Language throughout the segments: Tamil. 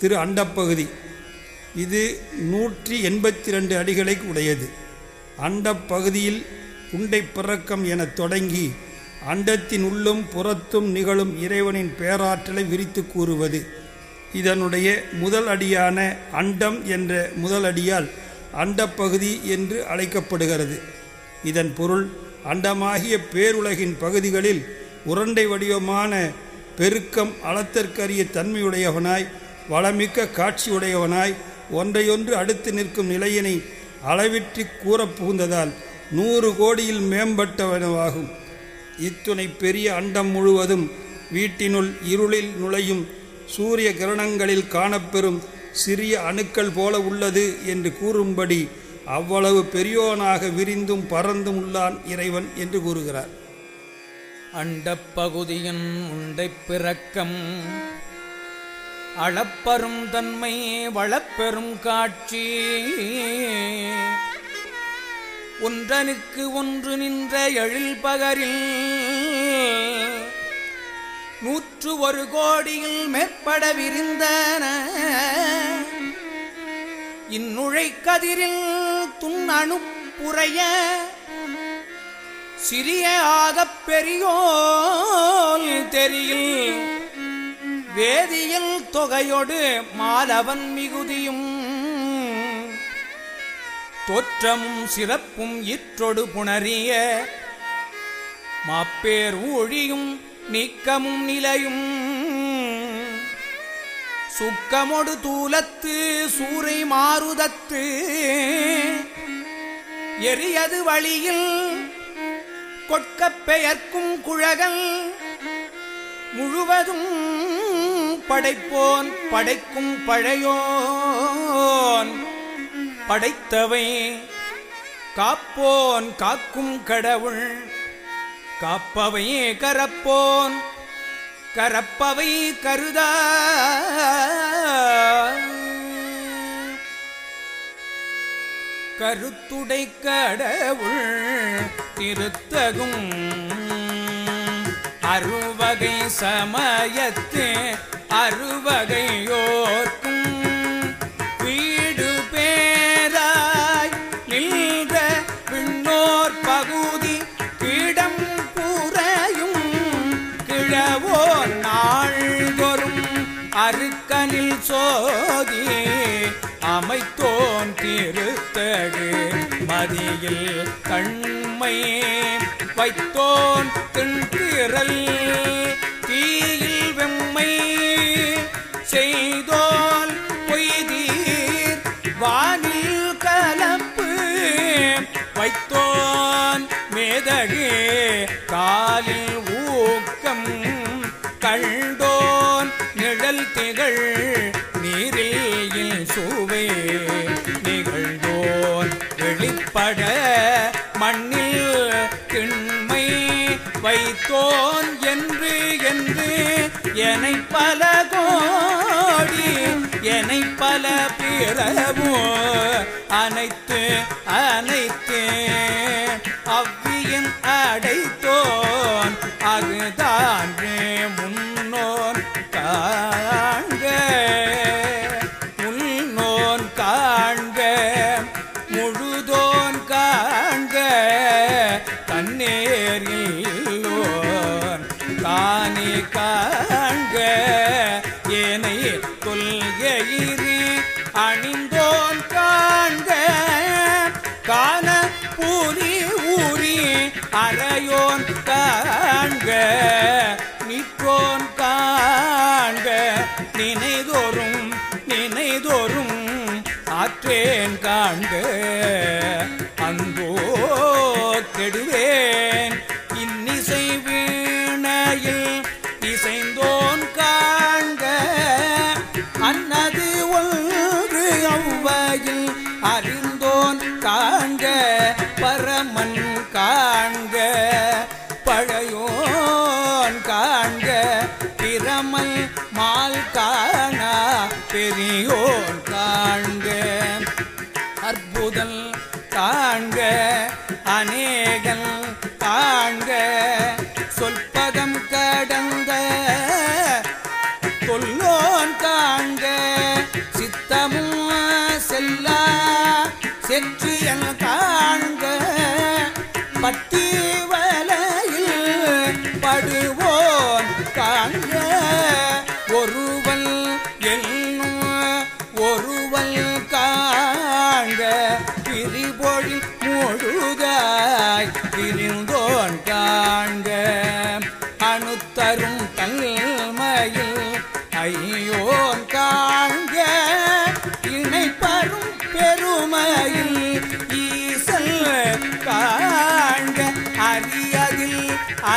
திரு அண்டப்பகுதி. இது நூற்றி எண்பத்தி ரெண்டு அடிகளை உடையது. அண்டப்பகுதியில் உண்டை பிறக்கம் என தொடங்கி அண்டத்தின் உள்ளும் புறத்தும் நிகழும் இறைவனின் பேராற்றலை விரித்து கூறுவது. இதனுடைய முதல் அடியான அண்டம் என்ற முதல் அடியால் அண்டப்பகுதி என்று அழைக்கப்படுகிறது. இதன் பொருள் அண்டமாகிய பேருலகின் பகுதிகளில் உருண்டை வடிவமான பெருக்கம் அளத்தற்கரிய தன்மையுடையவனாய் வளமிக்க காட்சியுடையவனாய் ஒன்றையொன்று அடுத்து நிற்கும் நிலையினை அளவிற்றி கூறப் புகுந்ததால் நூறு கோடியில் மேம்பட்டவனவாகும். இத்துணை பெரிய அண்டம் முழுவதும் வீட்டினுள் இருளில் நுழையும் சூரிய கிரணங்களில் காணப்பெறும் சிறிய அணுக்கள் போல உள்ளது என்று கூறும்படி அவ்வளவு பெரியோனாக விரிந்தும் பறந்தும் உள்ளான் இறைவன் என்று கூறுகிறார். அண்டப்பகுதியின் உண்டைப் பிறக்கம் அளப்பரும் தன்மை வளப்பெரும் காட்சி. ஒன்றனுக்கு ஒன்று நின்ற எழில் பகரில் நூற்று ஒரு கோடியில் மேற்பட விரிந்தன இந்நுழை கதிரில் துண் அணுப்புறைய சிறிய ஆகப் பெரியோல் தெரியும் வேதியில் தொகையொடு மாலவன் மிகுதியும். தோற்றமும் சிறப்பும் இற்றொடு புணரிய மாப்பேர் ஊழியும் நீக்கமும் நிலையும். சுக்கமொடு தூலத்து சூறை மாறுதத்து. எரியது வழியில் கொட்கப் பெயர்க்கும் குழகல் முழுவதும் படைப்போன் படைக்கும் பழையோன். படைத்தவை காப்போன் காக்கும் கடவுள். காப்பவையே கரப்போன் கரப்பவை கருதா. கருத்துடை கடவுள் திருத்தகும் அறுவகை சமயத்து அறுவகையோர்க்கும் வைத்தோன் திண்திரல் பல பிறவோ அனைத்து அனைத்து அவ்வியின் அடைத்தோன் அதுதான் முன்னோன் கா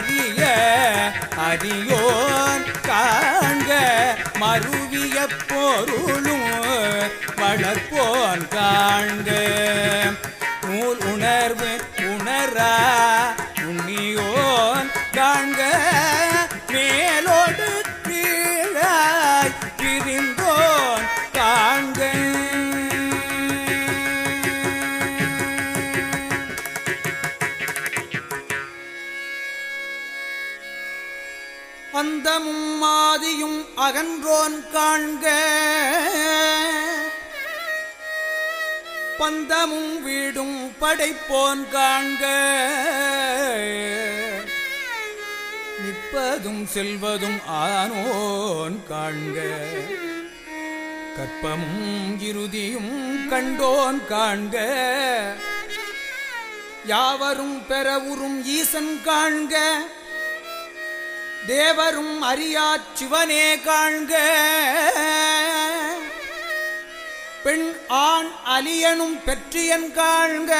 அறிய அறியோன் காண்க மருவிய பொருளும் வளர்ப்போன் காண்க. நூல் உணர்வு உணரா உண்ணியோன் காண்க. மாதியும் அகன்றோன் காண்க. பந்தமும் வீடும் படைப்போன் காண்க. நிற்பதும் செல்வதும் ஆனோன் காண்க. கற்பமும் இறுதியும் கண்டோன் காண்க. யாவரும் பெறவுறும் ஈசன் காண்க. தேவரும் அறியாச் சிவனே காண்க. பெண் ஆண் அலியனும் பெற்றியன் காண்க.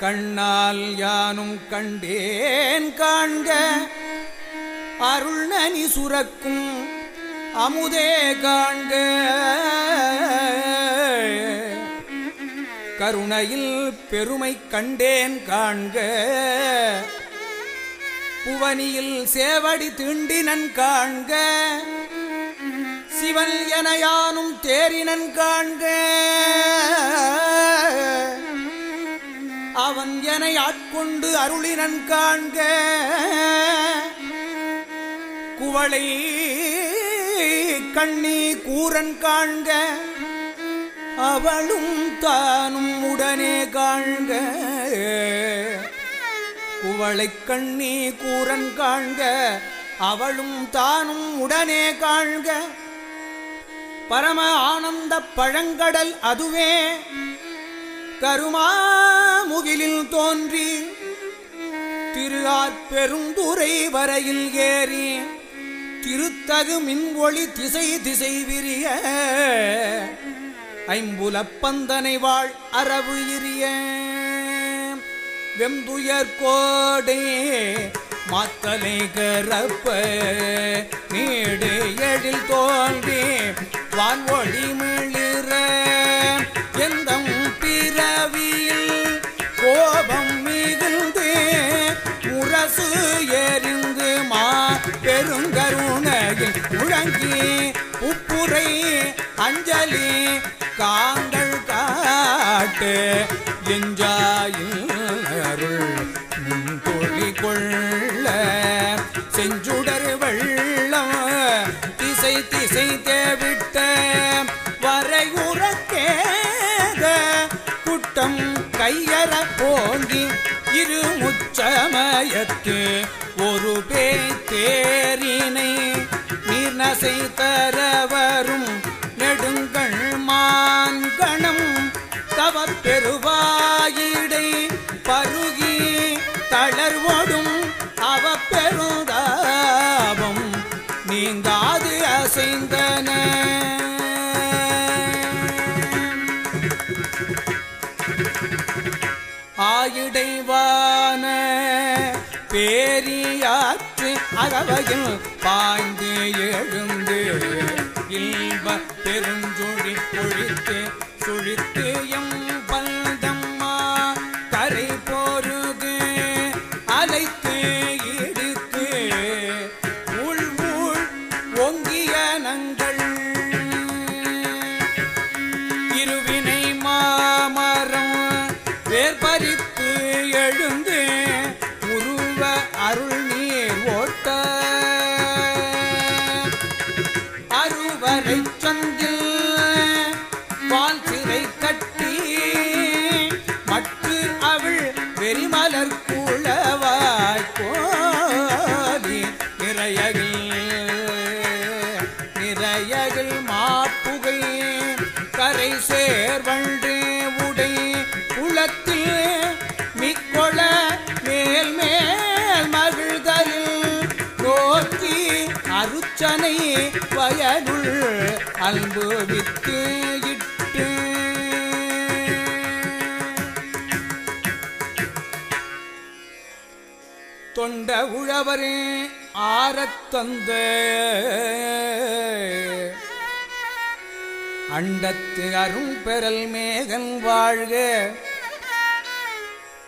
கண்ணால் யானும் கண்டேன் காண்க. அருள் நனி சுரக்கும் அமுதே காண்க. கருணையில் பெருமை கண்டேன் காண்க. புவனியில் சேவடி தீண்டினன் காண்க. சிவன் எனையானும் தேறினன் தேரினன் காண்க. அவன் என ஆட்கொண்டு அருளினன் காண்க. குவளை கண்ணி கூரன் காண்க. அவளும் தானும் உடனே காண்க. குவளை கண்ணி கூரன் காண்க. அவளும் தானும் உடனே காண்க. பரம ஆனந்த பழங்கடல் அதுவே. கருமா முகிலில் தோன்றி திரு பெருந்துரை வரையில் ஏறி. திருத்தகு மின்ஒளி திசை திசை விரிய. ஐம்புலப்பந்தனை வாழ் அரவு இரிய வெம்புயர் கோடே மாத்தலை கரப்ப நீடு எழில் தோன்றி வான்வொழி மிளிர. எந்த பிறவியில் கோபம் மிகுந்து முரசு எரிந்து மா பெருங்கருணையில் முழங்கி உப்புரை அஞ்சலி காந்தள் காட்டு எஞ்சாயில் அருள் முன்கொழி கொள்ள செஞ்சுடர் வெள்ளம் திசை திசை தேவிட்ட வரையுறக்கேத குட்டம் கையற போங்கி இரு முச்சமயத்து ஒரு பேய் தேரினை நீர்நசை தரவர் பெருவாயிடை பருகி தளர்வோடும் அவ பெருதாபம் நீங்காது அசைந்தன. ஆயிடைவான பேரியாற்று அகவையில் பாய்ந்து எழுந்து இன்ப பெருஞ்சொழி பொழித்து அன்பு வித்து இட்டு தொண்ட உழவரே ஆரத்தந்த அண்டத்து அரும்பெறல் மேகன் வாழ்க.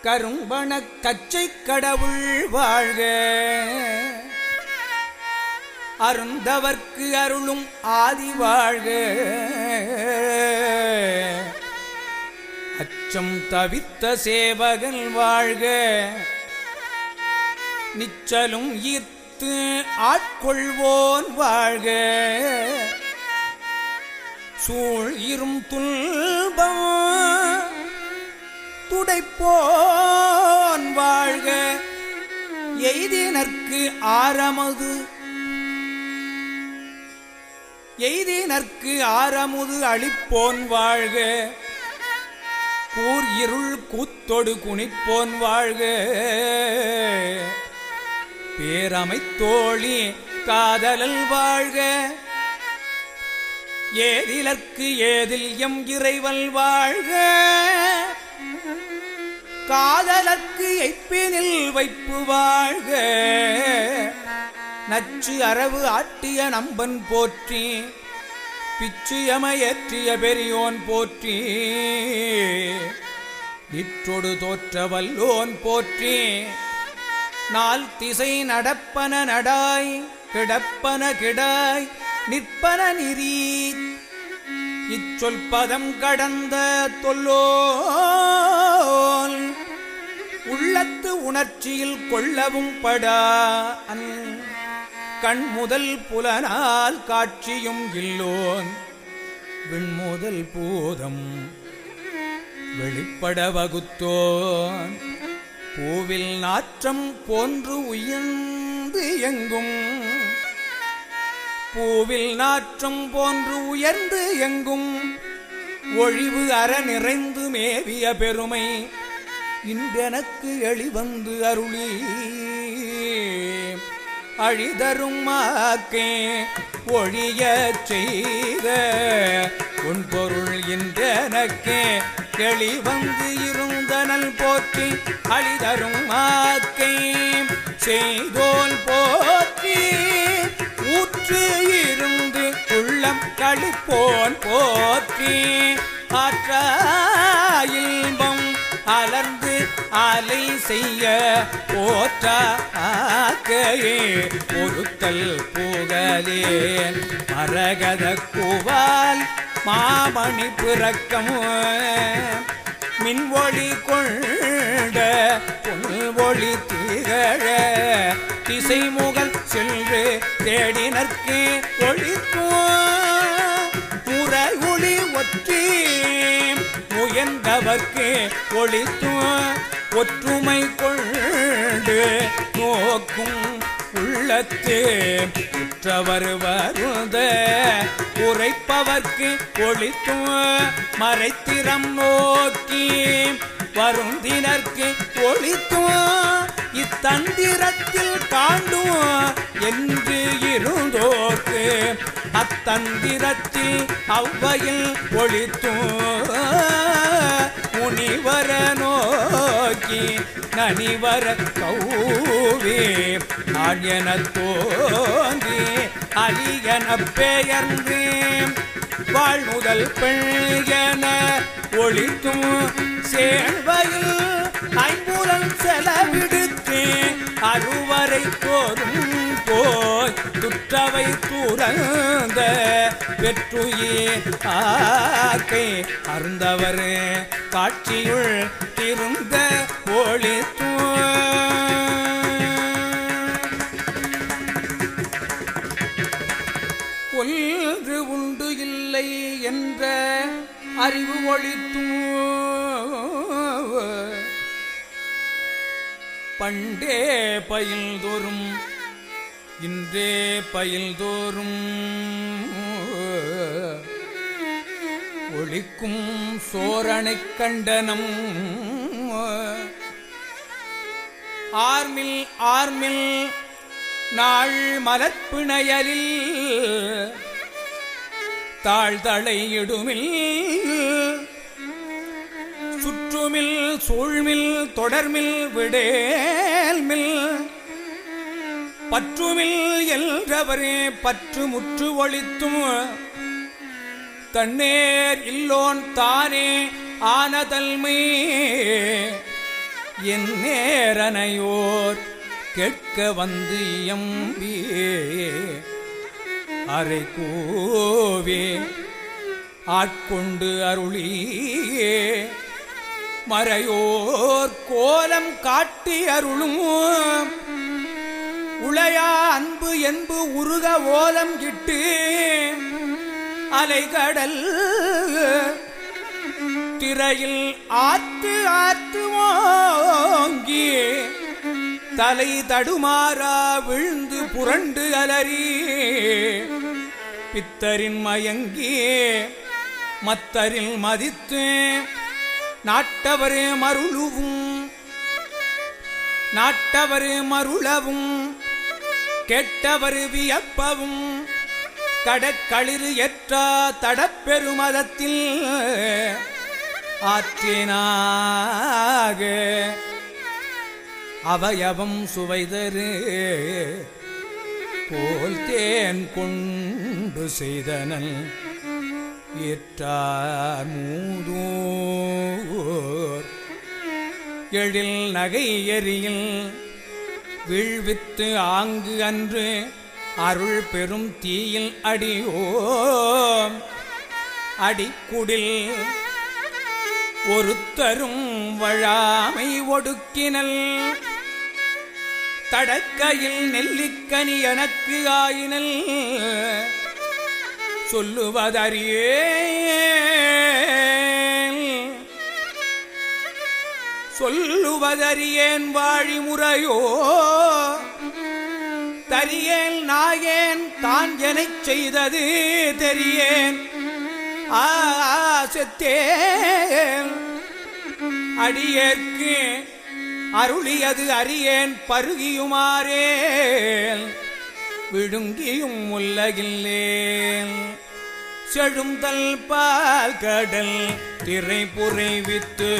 கரும்பண கச்சை கடவுள் வாழ்க. அருந்தவர்க்கு அருளும் ஆதி வாழ்க அச்சம் தவித்த சேவகன் வாழ்க நிச்சலும் ஈர்த்து ஆட்கொள்வோன் வாழ்க சூழ் இரும் துன்பம் துடைப்போன் வாழ்க எய்தினர்க்கு ஆரமது எய்தினர்க்கு ஆரமுது அழிப்போன் வாழ்க. கூர் இருள் கூத்தொடு குனிப்போன் வாழ்க. பேரமைத்தோழி காதலல் வாழ்க. ஏதிலற்கு ஏதில் எம் இறைவல் வாழ்க. காதலற்கு எய்ப்பினில் வைப்பு வாழ்க. நச்சு அரவு ஆட்டிய நம்பன் போற்றி பிச்சுயமையற்றிய பெரியோன் போற்றி. நிற்றொடு தோற்ற வல்லோன் போற்றி நாள் திசை நடப்பன நடாய் கிடப்பன கிடாய் நிற்பன நிறீ இச்சொல் பதம் கடந்த தொல்லோல் உள்ளத்து உணர்ச்சியில் கொள்ளவும் படா அன் கண் முதல் புலனால் காட்சியும் இல்லோன். விண்முதல் பூதம் வெளிப்பட வகுத்தோன். பூவில் நாற்றம் போன்று உயர்ந்து எங்கும். பூவில் நாற்றம் போன்று உயர்ந்து எங்கும். ஒழிவு அற நிறைந்து மேவிய பெருமை இன்றெனக்கு எளிவந்து அருளி அழிதரும் மாக்கே ஒழிய செய்த உன் பொருள் இன்றனக்கே தெளிவந்து இருந்தனல் போற்றி அழிதரும் மாக்கை செய்தோல் போற்றி ஊற்று இருந்து உள்ளம் கழிப்போன் போற்றி ஆற்றாயில்பம் அலர்ந்து அலை செய்ய போற்றா ஆக்கையே பொருத்தல் புகழேன் மரகத குவால் மாமணி பிறக்கம். மின்வொழி கொண்ட பொன்வொழி திகழ திசைமுகல் சென்று தேடினர்க்கு முயன்றவர்க்கு ஒளித்தும் ஒற்றுமை கொண்டு நோக்கும் உள்ளத்து உற்றவர் வருத உரைப்பவர்க்கு ஒளித்தும் மறைத்திறம் நோக்கி வருந்தினர்க்கு ஒளித்தும் இத்தந்திரத்தில் காண்டும் என்று இருந்தோர்க்கு அத்தந்திரத்தில் அவ்வையில் ஒழித்தும் நனிவர கௌவே ஆழ்யன தோன்றி அலியன பெயர்ந்து வாழ்முதல் பெண்யன ஒளித்தும் சேர்வையில் ஐம்புலன் செலவிடுத்தேன். அறுவரை போரும் போய் துற்றவை துறந்த பெற்றுயே ஆக்கை. அருந்தவர் காட்சியுள் திருந்த ஒன்று உண்டு இல்லை என்ற அறிவு ஒழித்தும் பண்டே பயில்தோறும் இன்றே பயில்தோறும் ஒழிக்கும் சோரணைக் கண்டனம். ஆர்மில் ஆர்மில் நாள் மலர்ப்பிணையலில் தாழ்தளையிடுமில் சுற்றுமில் சூழ்மில் தொடர்மில் விடேல்மில் பற்றுமில் என்றவரே பற்று முற்று ஒழித்தும் தன்னேர் இல்லோன் தானே ஆனதல்மை என் நேரனையோர் கேட்க வந்து எம்பி அரை கூவே ஆட்கொண்டு அருளியே. மறையோர் கோலம் காட்டி அருளும். உளையா அன்பு என்பு உருக ஓலம் இட்டு. அலைகடல் திரையில் ஆத்து ஆத்து ஓங்கி தலை தடுமாறா விழுந்து புரண்டு அலறி பித்தரின் மயங்கி மத்தரில் மதித்து நாட்டவரே மருளுவும் நாட்டவர் மருளவும் கெட்டவர் வியப்பவும் கடற்களிறு எற்றா தடப்பெருமதத்தில் ஆற்றினாக அவயவம் சுவைதரு போல் தேன் கொண்டு செய்தனல் ஏற்றார் மூதூர். எழில் நகை எரியில் வீழ்வித்து ஆங்கு அன்று அருள் பெரும் தீயில் அடியோ அடிக்குடில் ஒருத்தரும் வழாமை ஒடுக்கினல். தடக்கையில் நெல்லிக்கனி எனக்கு ஆயினல். சொல்லுவதறியே சொல்லுவதறியேன் வாழிமுறையோ. தரியேன் நாயேன் தான் எனச் செய்தது தெரியேன். ஆசத்தே அடியேற்கு. அருளியது அறியேன் பருகியுமாறே. விழுங்கியும் உள்ளகில்லேன் செழுந்தல் பால் கடல் திரைப்புரை வித்து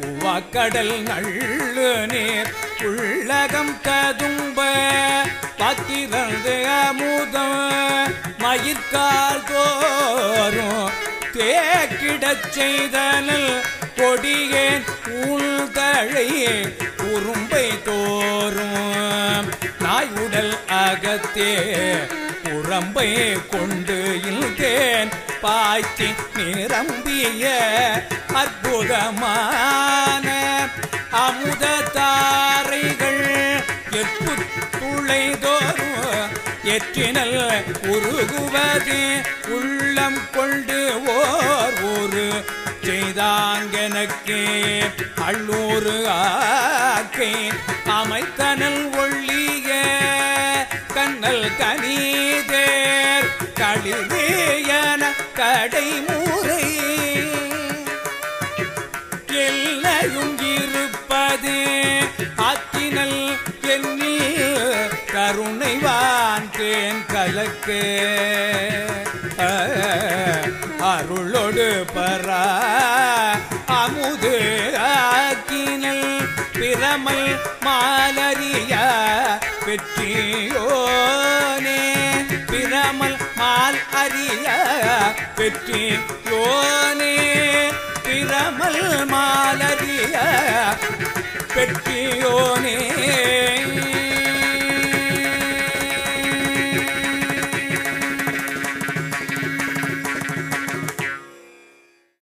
உவக்கடல் நள்ளு நீர் உள்ளகம் கதும்ப பத்திரந்து அமுதம் மயிர்கால் தோறும் தேக்கிடச் செய்தனல் கொடியே உள்தழையே உரும்பை தோறும். நாய் உடல் அகத்தே புறம்பை கொண்டு இல்தேன் பாய்ச்சி நிரம்பிய அற்புதமா உருகுவதே உள்ளம் கொண்டு ஓர் ஒரு செய்தாங்கனக்கே. அள்ளூரு ஆக்கே அமைத்தனல் ஒள்ளிய கண்ணல் கனிதேர் களிதேயன கடைமூரை. எல்லையும் இருப்பது ஆத்தினல் என்னில் கருணைவா தேன் கலக்கு அருளோடு பரா அமுது ஆக்கினல் பிரமை மாலறிய பெற்றியோனே. பிரமல் மால் அறிய பெற்றியோனே. பிரமல் மாலறிய பெற்றியோனே.